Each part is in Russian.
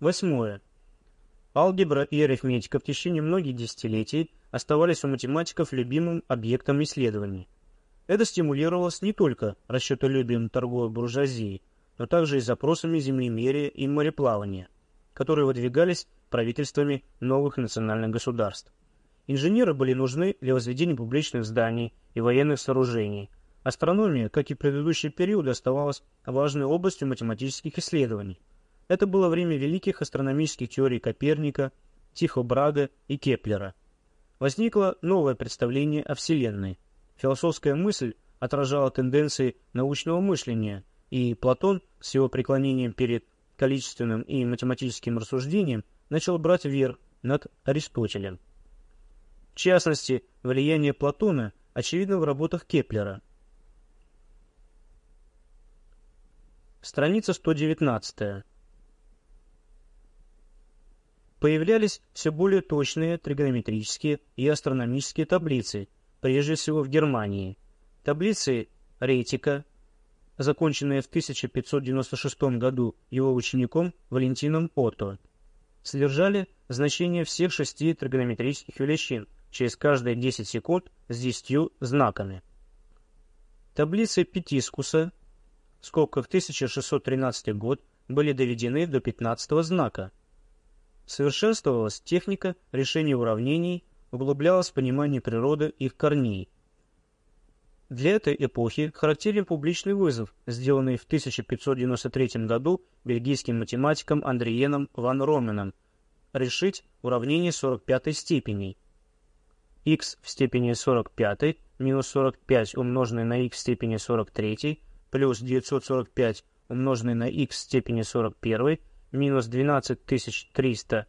Восьмое. Алгебра и арифметика в течение многих десятилетий оставались у математиков любимым объектом исследований. Это стимулировалось не только расчетолюбием торговой буржуазии, но также и запросами землемерия и мореплавания, которые выдвигались правительствами новых национальных государств. Инженеры были нужны для возведения публичных зданий и военных сооружений. Астрономия, как и предыдущие периоды, оставалась важной областью математических исследований. Это было время великих астрономических теорий Коперника, Тихо Брага и Кеплера. Возникло новое представление о Вселенной. Философская мысль отражала тенденции научного мышления, и Платон с его преклонением перед количественным и математическим рассуждением начал брать верх над Аристотелем. В частности, влияние Платона очевидно в работах Кеплера. Страница 119. Появлялись все более точные тригонометрические и астрономические таблицы, прежде всего в Германии. Таблицы Рейтика, законченные в 1596 году его учеником Валентином Отто, содержали значения всех шести тригонометрических величин через каждые 10 секунд с 10 знаками. Таблицы Петискуса, в скобках 1613 год, были доведены до 15 знака. Совершенствовалась техника решения уравнений, углублялось понимание природы их корней. Для этой эпохи характерен публичный вызов, сделанный в 1593 году бельгийским математиком Андриеном ван Роменом, решить уравнение 45 степени. x в степени 45 минус 45 умноженное на x в степени 43 плюс 945 умноженное на x в степени 41 минус 12300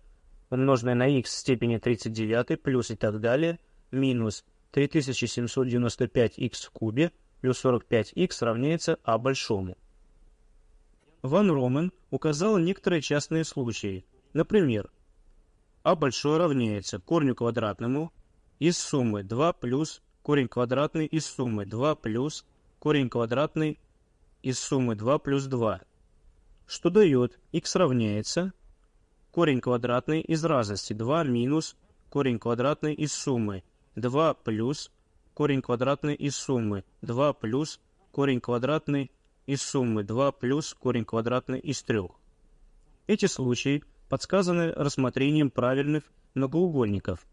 умноженное на x в степени 39 плюс и так далее минус 3795х в кубе плюс 45х равняется а большому. Ван Ромен указал некоторые частные случаи. Например, а большое равняется корню квадратному из суммы 2 плюс корень квадратный из суммы 2 плюс корень квадратный из суммы 2 плюс 2, что дает x равняется корень квадратный из разности 2 минус корень квадратный из суммы 2 плюс корень квадратный из суммы 2 плюс корень квадратный из суммы 2 плюс корень квадратный из 3. Эти случаи подсказаны рассмотрением правильных многоугольников.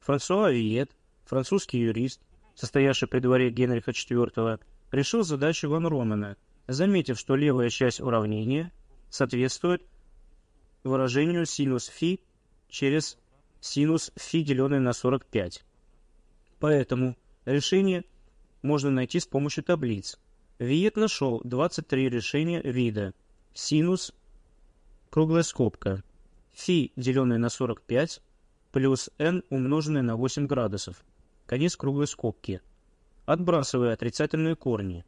Франсуа Виет, французский юрист, состоявший при дворе Генриха IV, решил задачу Ван Ромена, заметив, что левая часть уравнения соответствует выражению синус фи через синус фи, деленное на 45. Поэтому решение можно найти с помощью таблиц. Виет нашел 23 решения вида синус, круглая скобка, фи, деленное на 45, плюс n, умноженное на 8 градусов, конец круглой скобки, отбрасывая отрицательные корни.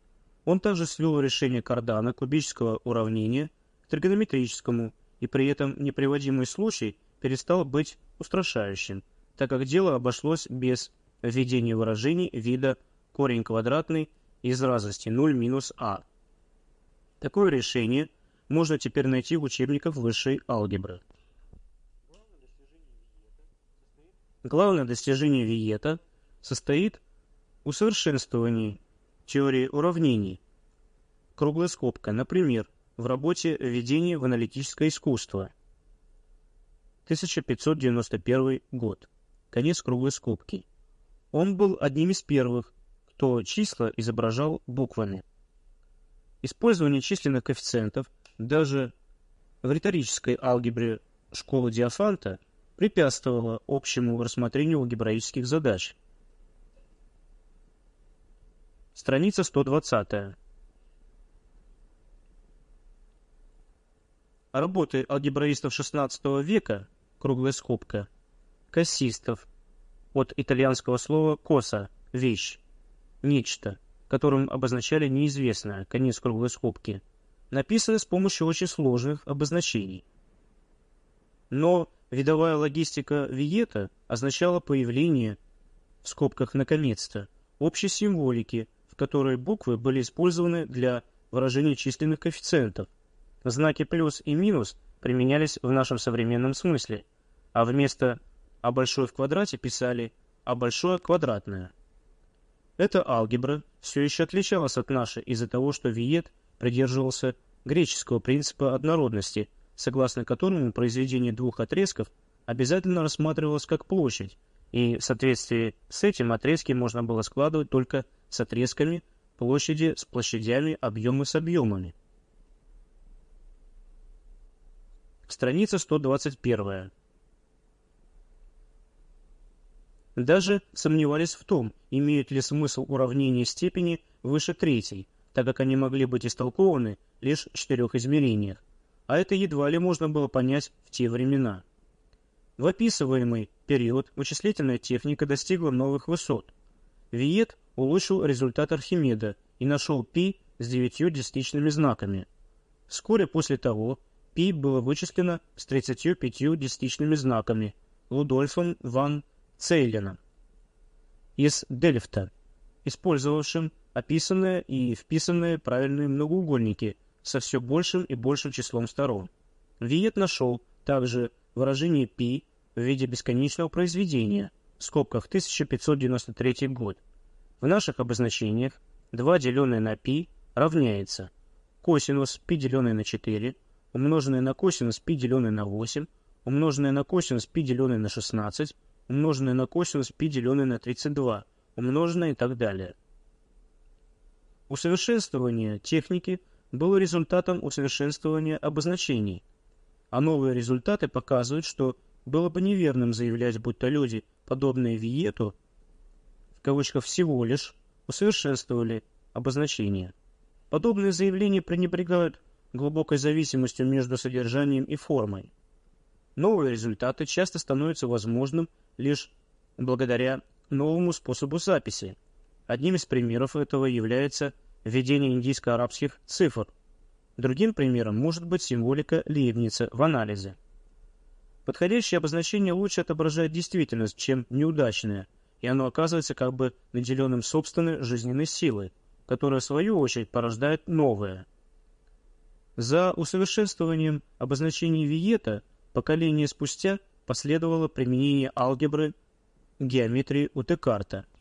Он также свел решение кардана кубического уравнения к тригонометрическому, и при этом неприводимый случай перестал быть устрашающим, так как дело обошлось без введение выражений вида корень квадратный из разности 0 минус а. Такое решение можно теперь найти в учебниках высшей алгебры. Главное достижение Виета состоит в усовершенствовании теории уравнений. Круглая скобка, например, в работе «Введение в аналитическое искусство» 1591 год. Конец круглой скобки. Он был одним из первых, кто числа изображал буквами. Использование численных коэффициентов даже в риторической алгебре школы Диофанта препятствовало общему рассмотрению алгебраических задач. Страница 120. Работы алгебраистов XVI века, круглая скобка, кассистов, от итальянского слова «коса» — «вещь», «нечто», которым обозначали неизвестное, конец круглой скобки, написаны с помощью очень сложных обозначений. Но видовая логистика Виета означала появление, в скобках «наконец-то», общей символики, которой буквы были использованы для выражения численных коэффициентов. Знаки плюс и минус применялись в нашем современном смысле, а вместо «а большое в квадрате» писали «а большое квадратное». Эта алгебра все еще отличалась от нашей из-за того, что Виет придерживался греческого принципа однородности, согласно которому произведение двух отрезков обязательно рассматривалось как площадь, и в соответствии с этим отрезки можно было складывать только с отрезками площади с площадями, объемы с объемами. Страница 121. Даже сомневались в том, имеют ли смысл уравнения степени выше третьей, так как они могли быть истолкованы лишь в четырех измерениях, а это едва ли можно было понять в те времена. В описываемый период вычислительная техника достигла новых высот. Виет улучшил результат Архимеда и нашел π с девятью десятичными знаками. Вскоре после того π было вычислено с 35 десятичными знаками Лудольфом ван Цейленом из Дельфта, использовавшим описанные и вписанные правильные многоугольники со все большим и большим числом сторон. Виет нашел также выражение π в виде бесконечного произведения, в скобках 1593 год. В наших обозначениях 2 деленное на π равняется косинус π деленное на 4, умноженное на косинус π деленное на 8, умноженное на косинус π деленное на 16, умноженное на косинус π деленное на 32, умноженное и так далее. Усовершенствование техники было результатом усовершенствования обозначений, а новые результаты показывают, что было бы неверным заявлять, будто люди, подобные Виету, в кавычках всего лишь, усовершенствовали обозначения. Подобные заявления пренебрегают глубокой зависимостью между содержанием и формой. Новые результаты часто становятся возможным лишь благодаря новому способу записи. Одним из примеров этого является введение индийско-арабских цифр. Другим примером может быть символика Лейбница в анализе. Подходящее обозначение лучше отображает действительность, чем неудачное, и оно оказывается как бы наделенным собственной жизненной силой, которая в свою очередь порождает новое. За усовершенствованием обозначений Виета поколение спустя последовало применение алгебры геометрии у Декарта –